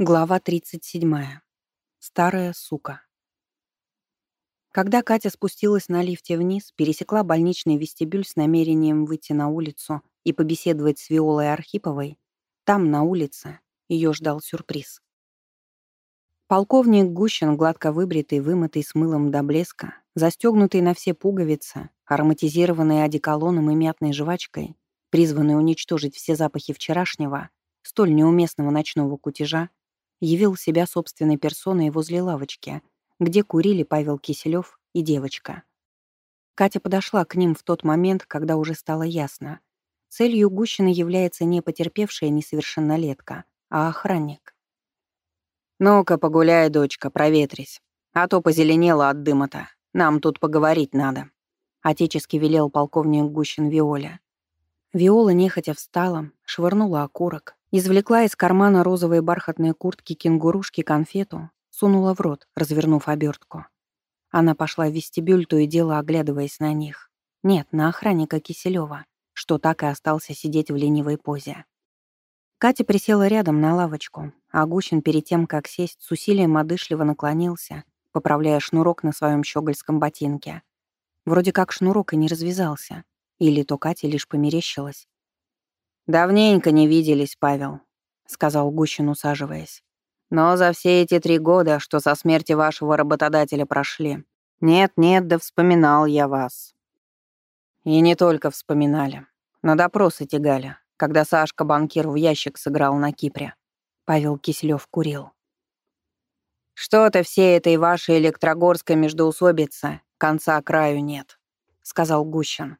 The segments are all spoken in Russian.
Глава 37. Старая сука. Когда Катя спустилась на лифте вниз, пересекла больничный вестибюль с намерением выйти на улицу и побеседовать с Виолой Архиповой, там, на улице, ее ждал сюрприз. Полковник Гущин, гладко выбритый, вымытый с мылом до блеска, застегнутый на все пуговицы, ароматизированный одеколоном и мятной жвачкой, призванный уничтожить все запахи вчерашнего, столь неуместного ночного кутежа, явил себя собственной персоной возле лавочки, где курили Павел Киселёв и девочка. Катя подошла к ним в тот момент, когда уже стало ясно. Целью Гущина является не потерпевшая несовершеннолетка, а охранник. «Ну-ка, погуляй, дочка, проветрись. А то позеленела от дыма-то. Нам тут поговорить надо», — отечески велел полковник Гущин Виоля. Виола нехотя встала, швырнула окурок, Извлекла из кармана розовой бархатной куртки кенгурушки конфету, сунула в рот, развернув обертку. Она пошла в вестибюль, то и дело оглядываясь на них. Нет, на охранника Киселева, что так и остался сидеть в ленивой позе. Катя присела рядом на лавочку, а Гущин перед тем, как сесть, с усилием одышливо наклонился, поправляя шнурок на своем щегольском ботинке. Вроде как шнурок и не развязался. Или то Кате лишь померещилось, «Давненько не виделись, Павел», — сказал Гущин, усаживаясь. «Но за все эти три года, что со смерти вашего работодателя прошли, нет-нет, да вспоминал я вас». И не только вспоминали. На допросы тягали, когда Сашка банкир в ящик сыграл на Кипре. Павел Киселёв курил. «Что-то всей этой вашей электрогорской междоусобицы конца краю нет», — сказал Гущин.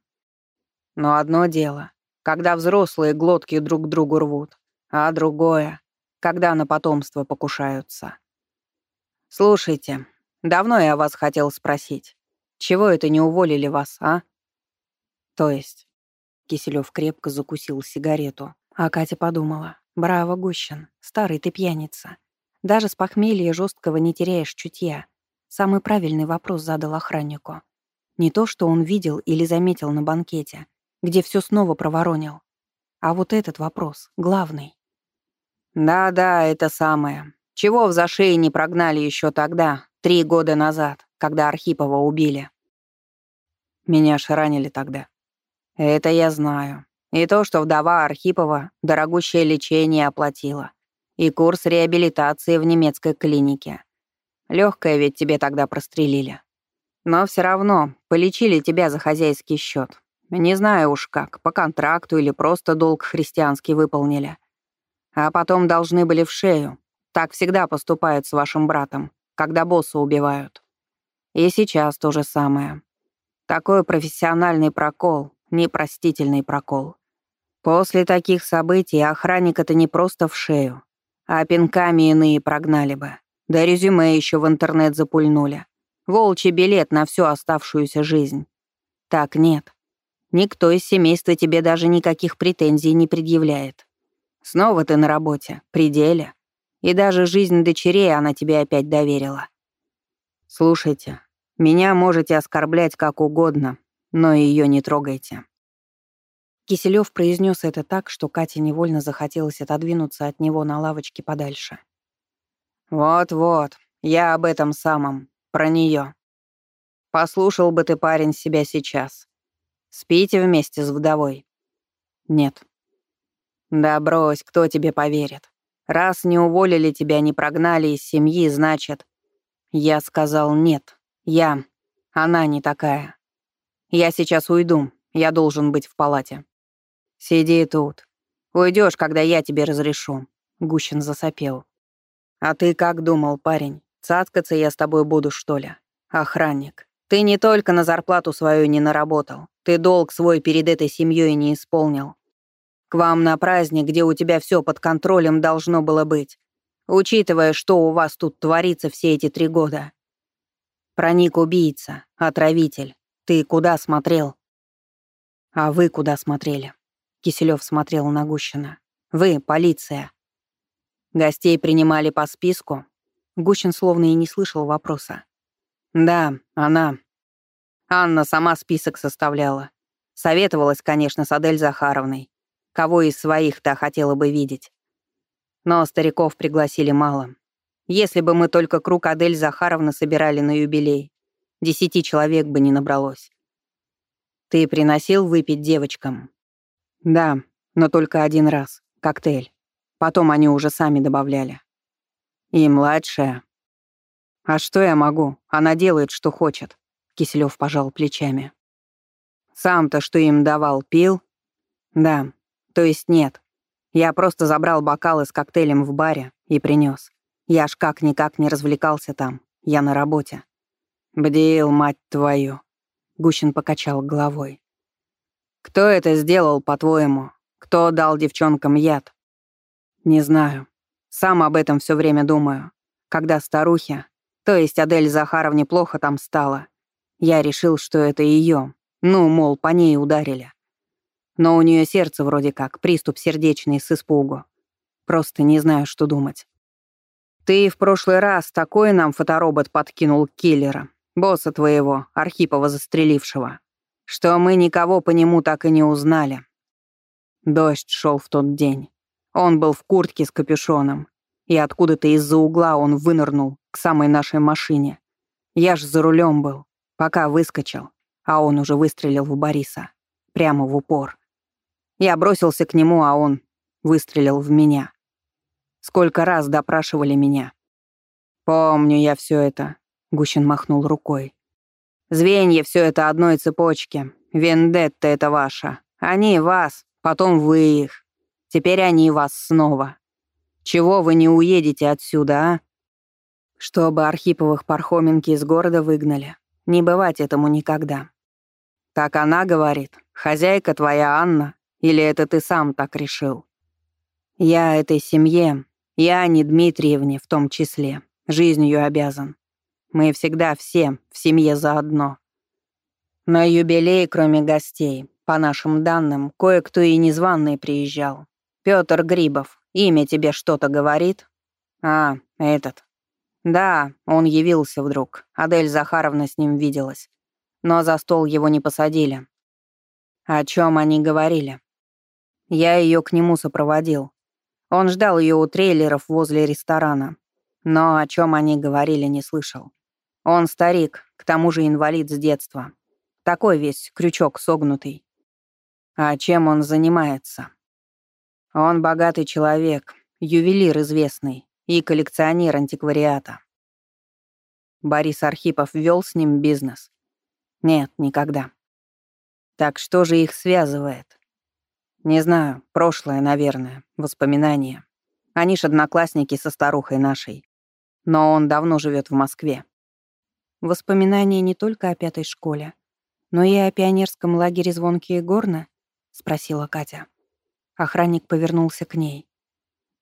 «Но одно дело когда взрослые глотки друг другу рвут, а другое, когда на потомство покушаются. Слушайте, давно я вас хотел спросить, чего это не уволили вас, а? То есть... Киселёв крепко закусил сигарету, а Катя подумала, «Браво, Гущин, старый ты пьяница. Даже с похмелья жесткого не теряешь чутья». Самый правильный вопрос задал охраннику. Не то, что он видел или заметил на банкете, где все снова проворонил. А вот этот вопрос, главный. «Да-да, это самое. Чего в зашее не прогнали еще тогда, три года назад, когда Архипова убили?» Меня шаранили тогда. Это я знаю. И то, что вдова Архипова дорогущее лечение оплатила. И курс реабилитации в немецкой клинике. Легкое ведь тебе тогда прострелили. Но все равно полечили тебя за хозяйский счет. Не знаю уж как, по контракту или просто долг христианский выполнили. А потом должны были в шею. Так всегда поступают с вашим братом, когда босса убивают. И сейчас то же самое. Такой профессиональный прокол, непростительный прокол. После таких событий охранника-то не просто в шею, а пинками иные прогнали бы. Да резюме еще в интернет запульнули. Волчий билет на всю оставшуюся жизнь. Так нет. Никто из семейства тебе даже никаких претензий не предъявляет. Снова ты на работе, пределе. И даже жизнь дочерей она тебе опять доверила. Слушайте, меня можете оскорблять как угодно, но ее не трогайте». Киселёв произнес это так, что Кате невольно захотелось отодвинуться от него на лавочке подальше. «Вот-вот, я об этом самом, про нее. Послушал бы ты, парень, себя сейчас. Спите вместе с вдовой?» «Нет». «Да брось, кто тебе поверит? Раз не уволили тебя, не прогнали из семьи, значит...» Я сказал «нет». Я... Она не такая. Я сейчас уйду, я должен быть в палате. Сиди тут. Уйдешь, когда я тебе разрешу. Гущин засопел. А ты как думал, парень? Цацкаться я с тобой буду, что ли? Охранник. Ты не только на зарплату свою не наработал, ты долг свой перед этой семьей не исполнил. К вам на праздник, где у тебя все под контролем должно было быть, учитывая, что у вас тут творится все эти три года. Проник убийца, отравитель. Ты куда смотрел? А вы куда смотрели? Киселев смотрел на Гущина. Вы, полиция. Гостей принимали по списку. Гущин словно и не слышал вопроса. «Да, она. Анна сама список составляла. Советовалась, конечно, с Адель Захаровной. Кого из своих-то хотела бы видеть. Но стариков пригласили мало. Если бы мы только круг Адель Захаровна собирали на юбилей, десяти человек бы не набралось. Ты приносил выпить девочкам? Да, но только один раз. Коктейль. Потом они уже сами добавляли. И младшая. А что я могу? Она делает, что хочет. Киселёв пожал плечами. Сам-то что им давал, пил? Да. То есть нет. Я просто забрал бокалы с коктейлем в баре и принёс. Я ж как-никак не развлекался там. Я на работе. Бдил, мать твою. Гущин покачал головой. Кто это сделал, по-твоему? Кто дал девчонкам яд? Не знаю. Сам об этом все время думаю. Когда старухи, то есть Адель Захаровне плохо там стало, я решил, что это ее. Ну, мол, по ней ударили. Но у нее сердце вроде как, приступ сердечный с испугу. Просто не знаю, что думать. Ты в прошлый раз такой нам фоторобот подкинул киллера, босса твоего, Архипова застрелившего, что мы никого по нему так и не узнали. Дождь шел в тот день. Он был в куртке с капюшоном, и откуда-то из-за угла он вынырнул самой нашей машине. Я ж за рулем был. Пока выскочил, а он уже выстрелил в Бориса. Прямо в упор. Я бросился к нему, а он выстрелил в меня. Сколько раз допрашивали меня. Помню я все это. Гущин махнул рукой. Звенья все это одной цепочки. Вендетта это ваша. Они вас, потом вы их. Теперь они вас снова. Чего вы не уедете отсюда, а? Чтобы Архиповых Пархоменки из города выгнали. Не бывать этому никогда. Так она говорит, хозяйка твоя Анна, или это ты сам так решил? Я этой семье, я не Дмитриевне в том числе, жизнью обязан. Мы всегда все в семье заодно. На юбилей, кроме гостей, по нашим данным, кое-кто и незваный приезжал. Пётр Грибов, имя тебе что-то говорит? А, этот. Да, он явился вдруг. Адель Захаровна с ним виделась. Но за стол его не посадили. О чем они говорили? Я ее к нему сопроводил. Он ждал ее у трейлеров возле ресторана. Но о чем они говорили, не слышал. Он старик, к тому же инвалид с детства. Такой весь крючок согнутый. А чем он занимается? Он богатый человек, ювелир известный и коллекционер антиквариата. Борис Архипов вел с ним бизнес? Нет, никогда. Так что же их связывает? Не знаю, прошлое, наверное, воспоминания. Они ж одноклассники со старухой нашей. Но он давно живет в Москве. Воспоминания не только о пятой школе, но и о пионерском лагере «Звонкие горны»? — спросила Катя. Охранник повернулся к ней.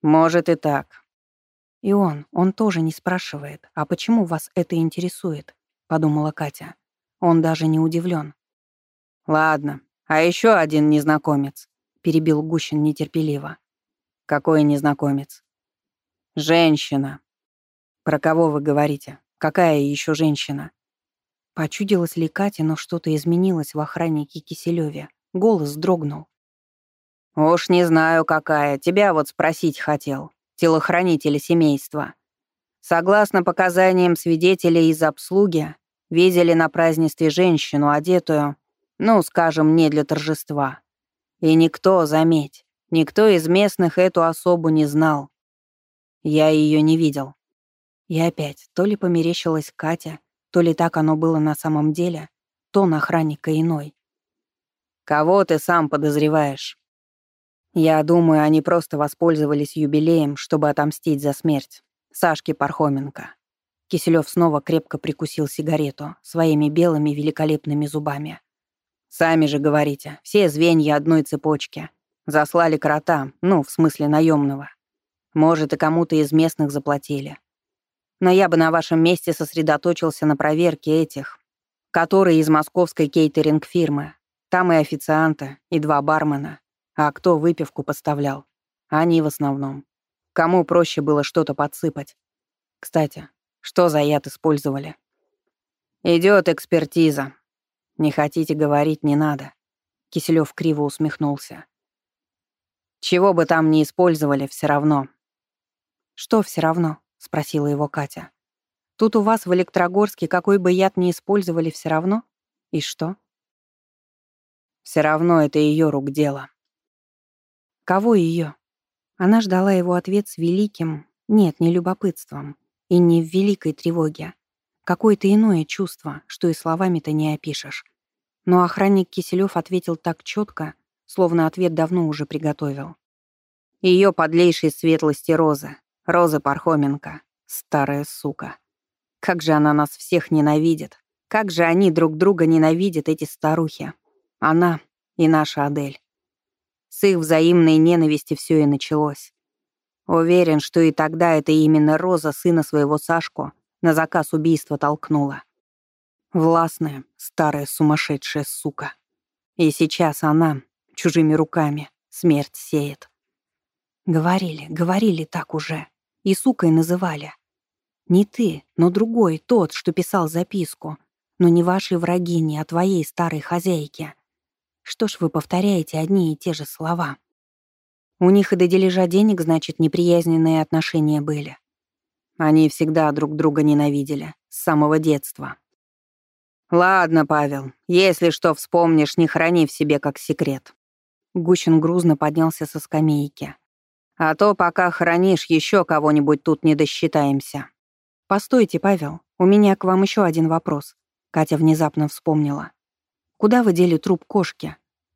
«Может и так. «И он, он тоже не спрашивает, а почему вас это интересует?» — подумала Катя. Он даже не удивлен. «Ладно, а еще один незнакомец», — перебил Гущин нетерпеливо. «Какой незнакомец?» «Женщина». «Про кого вы говорите? Какая еще женщина?» Почудилась ли Катя, но что-то изменилось в охраннике Киселеве. Голос дрогнул. «Уж не знаю, какая. Тебя вот спросить хотел телохранителя семейства. Согласно показаниям свидетелей из обслуги, видели на празднестве женщину, одетую, ну, скажем, не для торжества. И никто, заметь, никто из местных эту особу не знал. Я ее не видел. И опять, то ли померещилась Катя, то ли так оно было на самом деле, тон охранника иной. «Кого ты сам подозреваешь?» Я думаю, они просто воспользовались юбилеем, чтобы отомстить за смерть. Сашки Пархоменко. Киселёв снова крепко прикусил сигарету своими белыми великолепными зубами. «Сами же говорите, все звенья одной цепочки. Заслали крота, ну, в смысле наемного. Может, и кому-то из местных заплатили. Но я бы на вашем месте сосредоточился на проверке этих, которые из московской кейтеринг-фирмы. Там и официанты, и два бармена. А кто выпивку поставлял? Они в основном. Кому проще было что-то подсыпать? Кстати, что за яд использовали? Идет экспертиза. Не хотите говорить, не надо. Киселев криво усмехнулся. Чего бы там ни использовали, все равно. «Что все равно?» — спросила его Катя. «Тут у вас в Электрогорске какой бы яд ни использовали, все равно? И что?» Все равно это ее рук дело». «Кого ее? Она ждала его ответ с великим, нет, не любопытством, и не в великой тревоге. Какое-то иное чувство, что и словами-то не опишешь. Но охранник Киселев ответил так четко, словно ответ давно уже приготовил. Ее подлейшей светлости Роза, Роза Пархоменко, старая сука. Как же она нас всех ненавидит. Как же они друг друга ненавидят, эти старухи. Она и наша Адель. С их взаимной ненависти все и началось. Уверен, что и тогда это именно Роза сына своего Сашку на заказ убийства толкнула. Властная, старая сумасшедшая сука. И сейчас она чужими руками смерть сеет. Говорили, говорили так уже. И сукой называли. Не ты, но другой, тот, что писал записку. Но не ваши врагини, а твоей старой хозяйки. Что ж вы повторяете одни и те же слова? У них и до дележа денег, значит, неприязненные отношения были. Они всегда друг друга ненавидели, с самого детства. «Ладно, Павел, если что вспомнишь, не храни в себе как секрет». Гущин грузно поднялся со скамейки. А то пока хранишь, еще кого-нибудь тут не досчитаемся». «Постойте, Павел, у меня к вам еще один вопрос». Катя внезапно вспомнила. «Куда вы дели труп кошки?»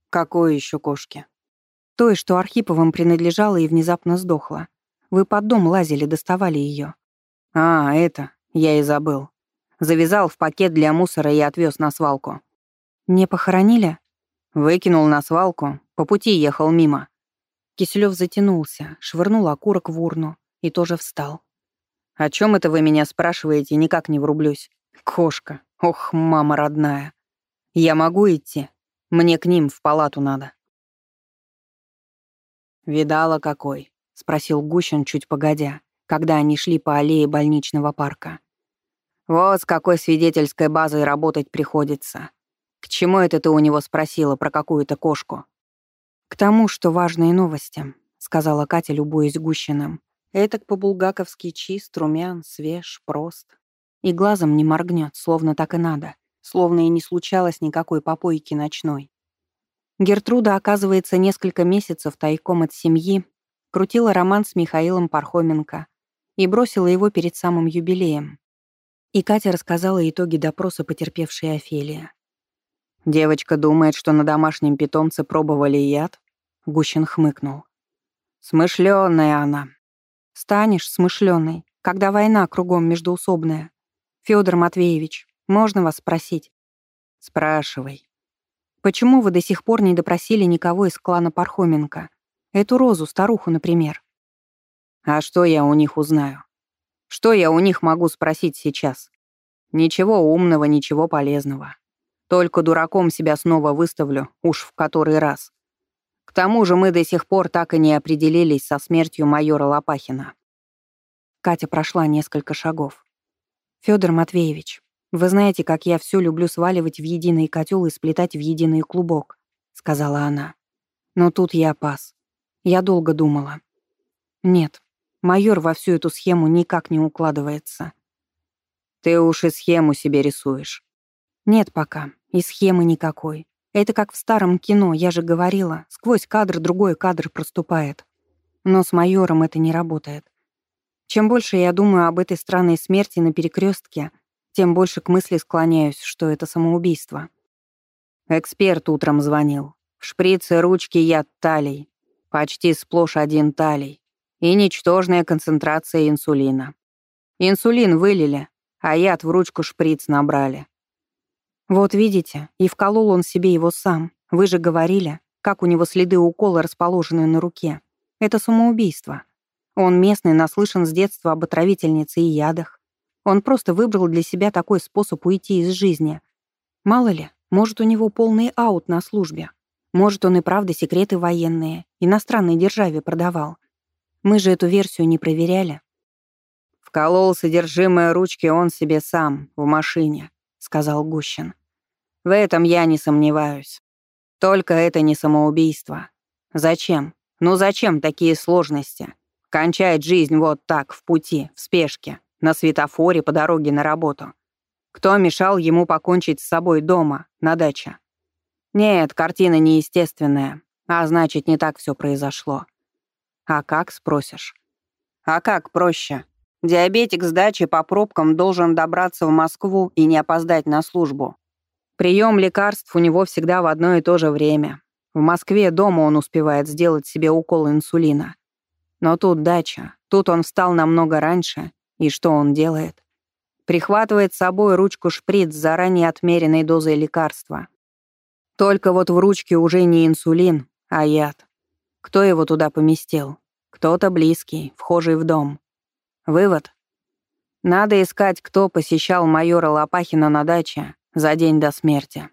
«Какой еще кошки?» «Той, что Архиповым принадлежала и внезапно сдохла. Вы под дом лазили, доставали ее. «А, это, я и забыл. Завязал в пакет для мусора и отвез на свалку». «Не похоронили?» Выкинул на свалку, по пути ехал мимо. Киселёв затянулся, швырнул окурок в урну и тоже встал. «О чем это вы меня спрашиваете, никак не врублюсь? Кошка, ох, мама родная. Я могу идти? Мне к ним в палату надо». «Видала какой?» — спросил Гущин чуть погодя, когда они шли по аллее больничного парка. «Вот с какой свидетельской базой работать приходится. К чему это ты у него спросила про какую-то кошку?» «К тому, что важные новости», — сказала Катя, любуясь Гущиным. «Этак по-булгаковски чист, румян, свеж, прост. И глазом не моргнет, словно так и надо, словно и не случалось никакой попойки ночной. Гертруда, оказывается, несколько месяцев тайком от семьи крутила роман с Михаилом Пархоменко и бросила его перед самым юбилеем. И Катя рассказала итоги допроса потерпевшей Офелия. «Девочка думает, что на домашнем питомце пробовали яд?» Гущин хмыкнул. «Смышлёная она». «Станешь смышлёной, когда война кругом междуусобная. Фёдор Матвеевич, можно вас спросить?» «Спрашивай». «Почему вы до сих пор не допросили никого из клана Пархоменко? Эту Розу, старуху, например?» «А что я у них узнаю? Что я у них могу спросить сейчас? Ничего умного, ничего полезного. Только дураком себя снова выставлю, уж в который раз. К тому же мы до сих пор так и не определились со смертью майора Лопахина. Катя прошла несколько шагов. Федор Матвеевич, вы знаете, как я все люблю сваливать в единый котел и сплетать в единый клубок», — сказала она. Но тут я пас. Я долго думала. Нет, майор во всю эту схему никак не укладывается. Ты уж и схему себе рисуешь. Нет пока. И схемы никакой. Это как в старом кино, я же говорила. Сквозь кадр другой кадр проступает. Но с майором это не работает. Чем больше я думаю об этой странной смерти на перекрестке, тем больше к мысли склоняюсь, что это самоубийство. Эксперт утром звонил. В шприце ручки яд талий. Почти сплошь один талий. И ничтожная концентрация инсулина. Инсулин вылили, а яд в ручку шприц набрали. «Вот видите, и вколол он себе его сам. Вы же говорили, как у него следы укола расположены на руке. Это самоубийство. Он местный, наслышан с детства об отравительнице и ядах. Он просто выбрал для себя такой способ уйти из жизни. Мало ли, может, у него полный аут на службе. Может, он и правда секреты военные, иностранной державе продавал. Мы же эту версию не проверяли. «Вколол содержимое ручки он себе сам, в машине», — сказал Гущин. В этом я не сомневаюсь. Только это не самоубийство. Зачем? Ну зачем такие сложности? Кончает жизнь вот так, в пути, в спешке, на светофоре по дороге на работу. Кто мешал ему покончить с собой дома, на даче? Нет, картина неестественная, а значит, не так все произошло. А как, спросишь? А как проще? Диабетик с дачи по пробкам должен добраться в Москву и не опоздать на службу. Прием лекарств у него всегда в одно и то же время. В Москве дома он успевает сделать себе укол инсулина. Но тут дача, тут он встал намного раньше, и что он делает? Прихватывает с собой ручку-шприц с заранее отмеренной дозой лекарства. Только вот в ручке уже не инсулин, а яд. Кто его туда поместил? Кто-то близкий, вхожий в дом. Вывод? Надо искать, кто посещал майора Лопахина на даче за день до смерти.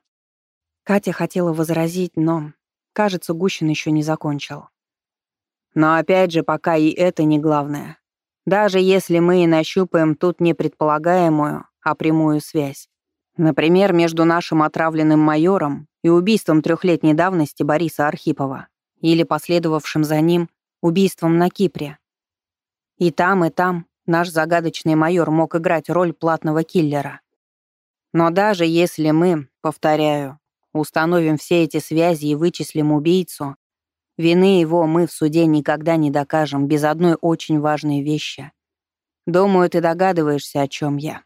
Катя хотела возразить, но, кажется, Гущин еще не закончил. Но опять же, пока и это не главное. Даже если мы и нащупаем тут не предполагаемую, а прямую связь. Например, между нашим отравленным майором и убийством трехлетней давности Бориса Архипова или последовавшим за ним убийством на Кипре. И там, и там наш загадочный майор мог играть роль платного киллера. Но даже если мы, повторяю, установим все эти связи и вычислим убийцу, Вины его мы в суде никогда не докажем без одной очень важной вещи. Думаю, ты догадываешься, о чем я.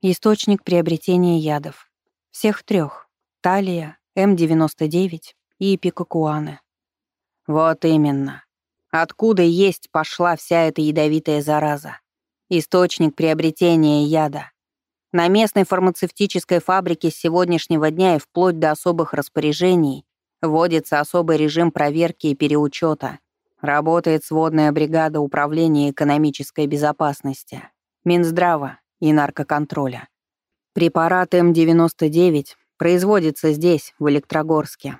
Источник приобретения ядов. Всех трех: Талия, М-99 и Пикакуаны. Вот именно. Откуда есть пошла вся эта ядовитая зараза? Источник приобретения яда. На местной фармацевтической фабрике с сегодняшнего дня и вплоть до особых распоряжений Вводится особый режим проверки и переучета. Работает сводная бригада управления экономической безопасности, Минздрава и наркоконтроля. Препарат М99 производится здесь, в Электрогорске.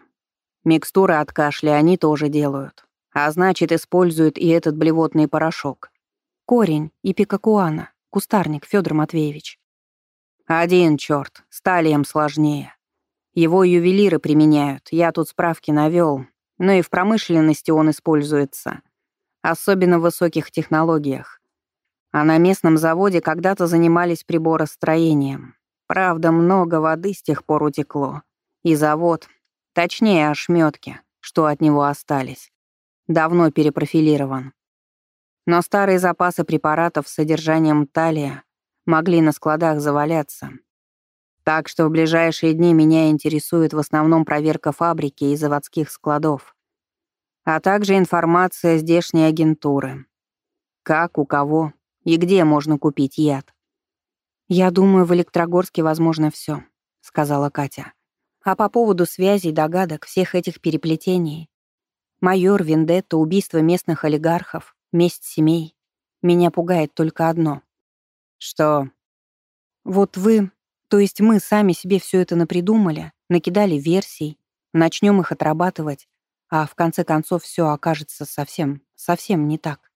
Микстуры от кашля они тоже делают. А значит, используют и этот блевотный порошок. Корень и пикакуана, кустарник, Федор Матвеевич. Один черт, сталием сложнее. Его ювелиры применяют, я тут справки навёл, но и в промышленности он используется. Особенно в высоких технологиях. А на местном заводе когда-то занимались приборостроением. Правда, много воды с тех пор утекло. И завод, точнее ошметки, что от него остались, давно перепрофилирован. Но старые запасы препаратов с содержанием талия могли на складах заваляться, так что в ближайшие дни меня интересует в основном проверка фабрики и заводских складов, а также информация здешней агентуры. Как, у кого и где можно купить яд. «Я думаю, в Электрогорске возможно все, сказала Катя. «А по поводу связей, догадок, всех этих переплетений, майор, вендетта, убийство местных олигархов, месть семей, меня пугает только одно». «Что?» «Вот вы то есть мы сами себе все это напридумали, накидали версий, начнем их отрабатывать, а в конце концов все окажется совсем, совсем не так.